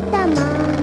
知道吗？